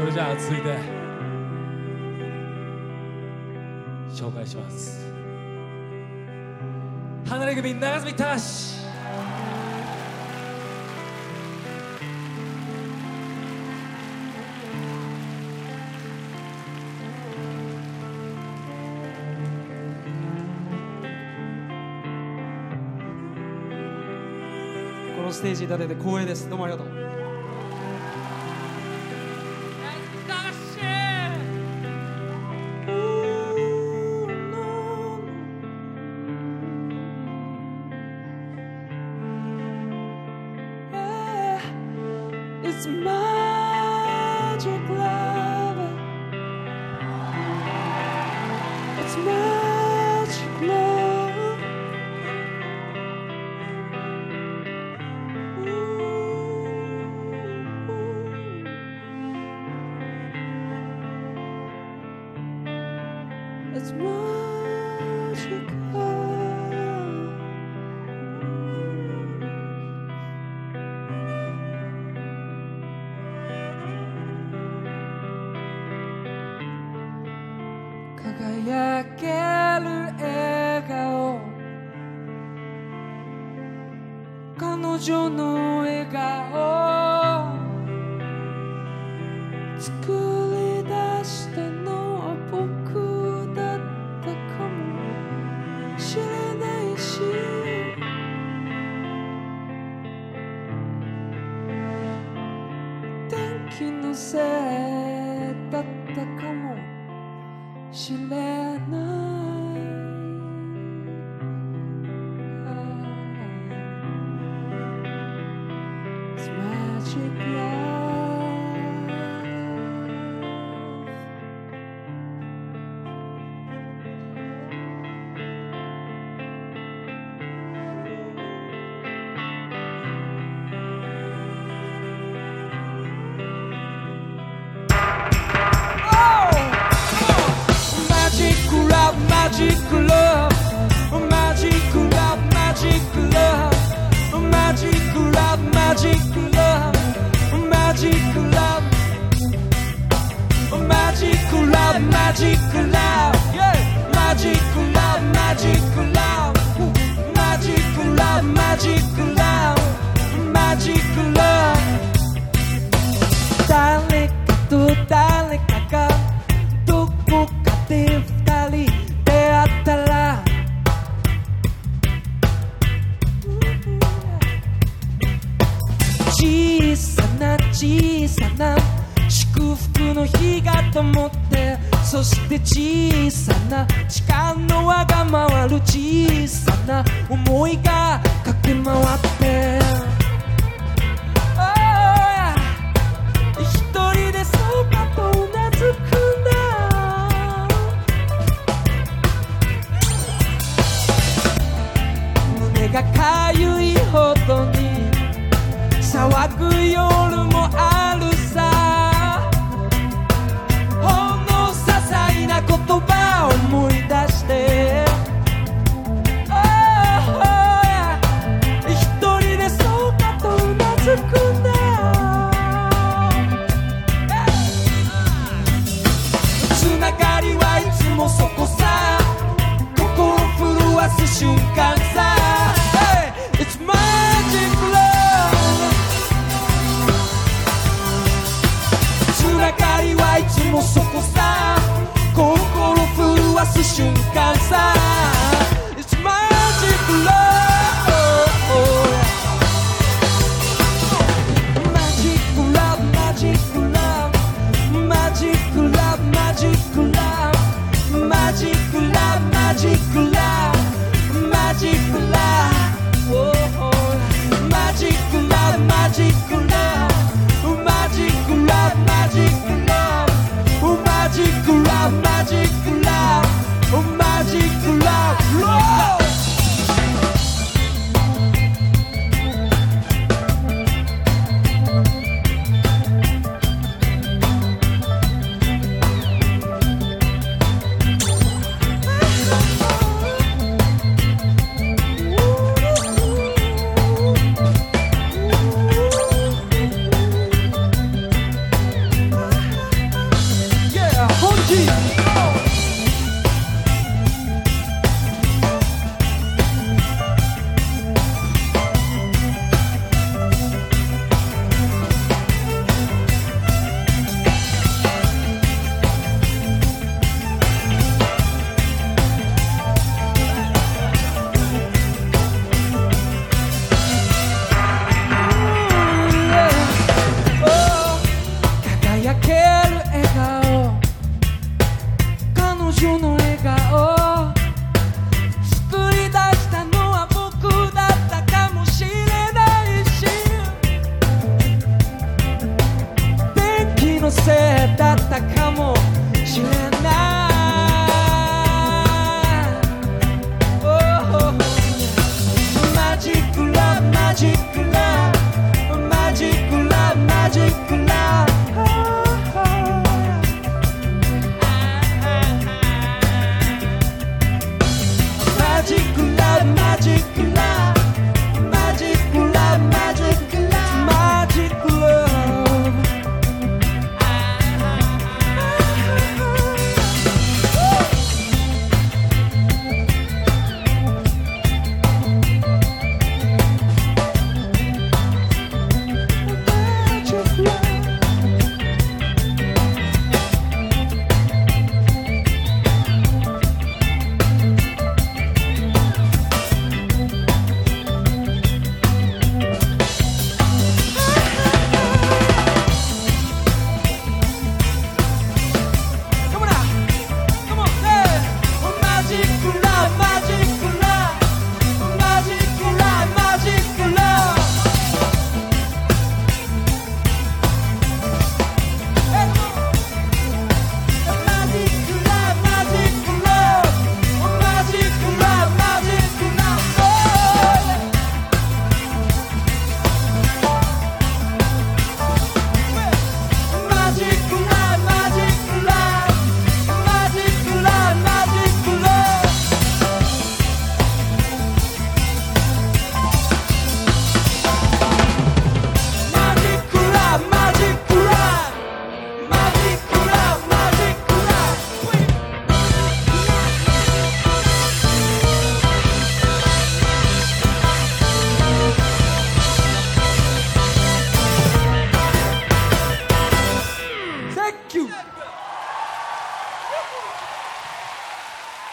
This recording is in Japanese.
それじゃあ続いて紹介します。離れ組長住隆このステージに立てて光栄です。どうもありがとう「It's magic love It's magic love It's magic 輝ける笑顔。彼女の笑顔。Magic love, magic love, magic love, magic love, magic love, magic love, magic love, magic love, 祝福の日が灯ってそして小さな時間の輪が回る小さな思いが駆け回って。さ。あ」「つながりはいつもそこさ。心震わす瞬間さ。今日の笑顔作り出したのは僕だったかもしれないし天気のせいだったかもしれない。